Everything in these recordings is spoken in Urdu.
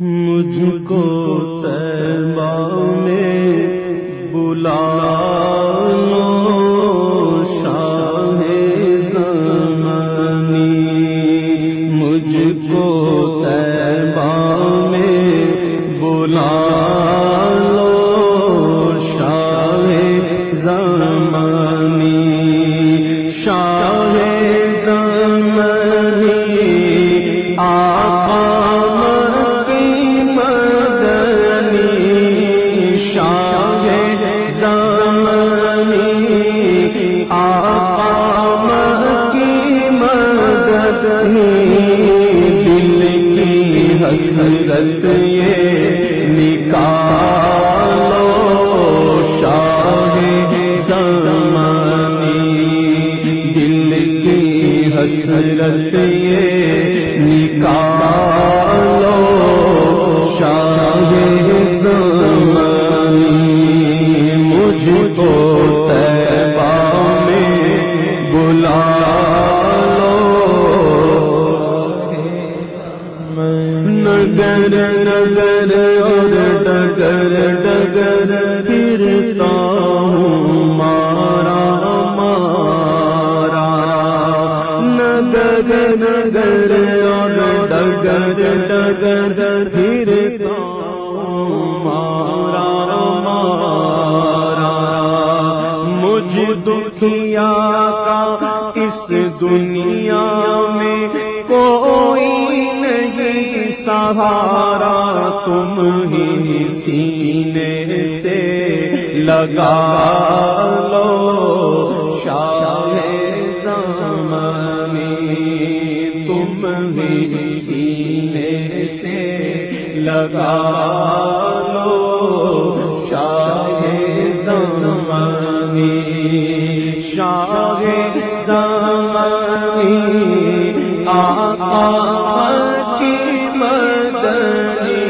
مجھ کو تیبہ میں بلا لو شاہ زمانی۔ مجھ کو تیبہ میں بلا مدنی دل کی حسرت یہ نکالو شاہ زمانی دل کی حسرت یہ نکالو نگر نگر اور ڈگر ڈگر مارا مارا مجھ دکھیا کا اس دنیا میں کوئی نہیں سہارا تم ہی سینے سے لگا لو۔ لگا لو شاہ زمانی شاہ زمانی، آقا کی مدنی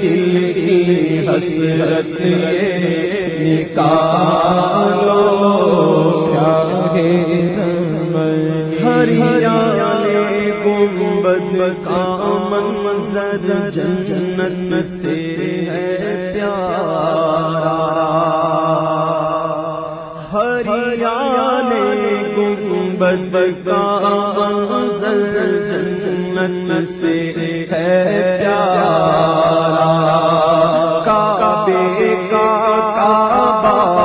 دل کی حسرت نکالو، شاہ زمانی۔ ہریانے گنبد کا جنت سے ہے پیارا۔ ہریانے گنبد کا منظر جنت سے ہے پیارا۔ کعبے کا کعبہ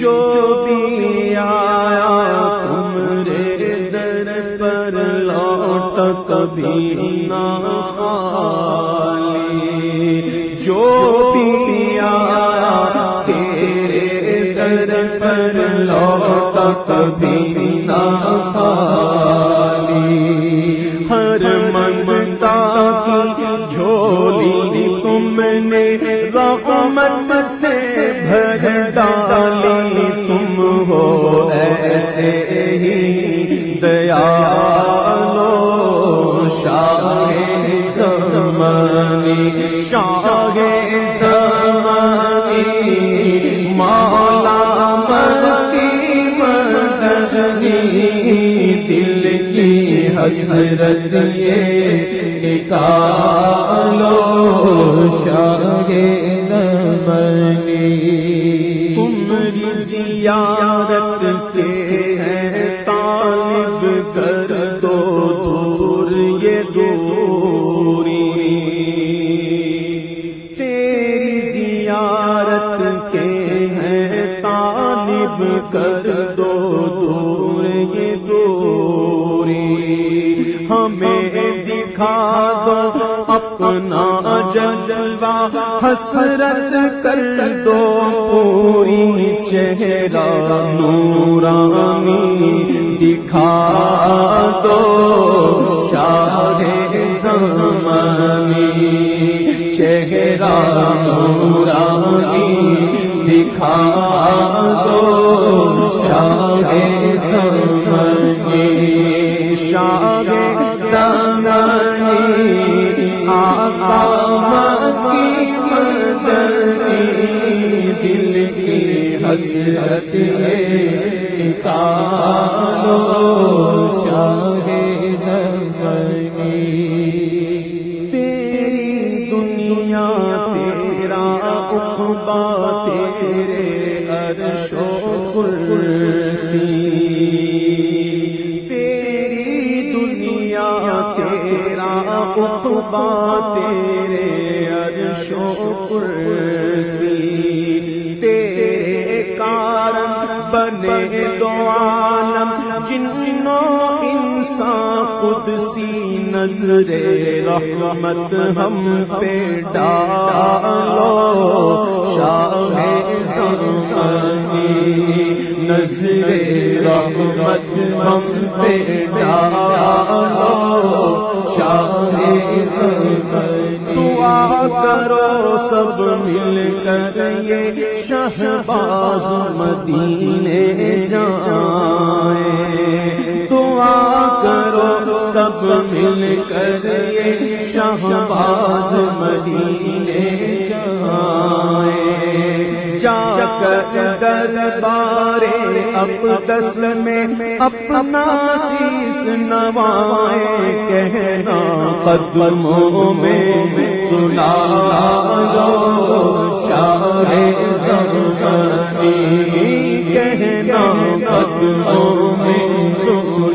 جو بھی آیا تمرے در پر لوٹ کبھی نہ جو بھی آیا تیرے در پر لوٹ کبھی نہ خالی ہر منتا کی جھولی تم نے رحمت سے بھر ڈالی۔ کی حسرت یہ نکالو شاہ زمانی تمری زیارت کے ہیں طالب کر دو دور یہ دوری تیری زیارت کے ہیں طالب کر دو۔ دکھا دو، اپنا جلوہ حسرت کر دو، پوری چہرہ نورانی دکھا دو، شاہ زمانی چہرہ نورانی دکھا دو، شاہ سمنی شاہ شاہ تیری دنیا، تیرا اقبا، تیرے عرش و کرسی۔ تیری دنیا، تیرا اقبا، تیرے عرش و کرسی۔ تیرے بنے دو عالم جن جنوں انسان قدسی نظر رحمت ہم پہ ڈالو۔ شاہ سمانی نظر رحمت ہم پہ ڈالو۔ شاہ دعا کرو سب مل کر یہ شہباز مدینے جائیں۔ دعا کرو سب مل کر یہ شہباز مدینے جائیں۔ جا کر دربار اقدس میں اپنا شیس نوائے کہنا، قدموں میں سنا لو شاہ زمانی کہنا، قدموں میں سنا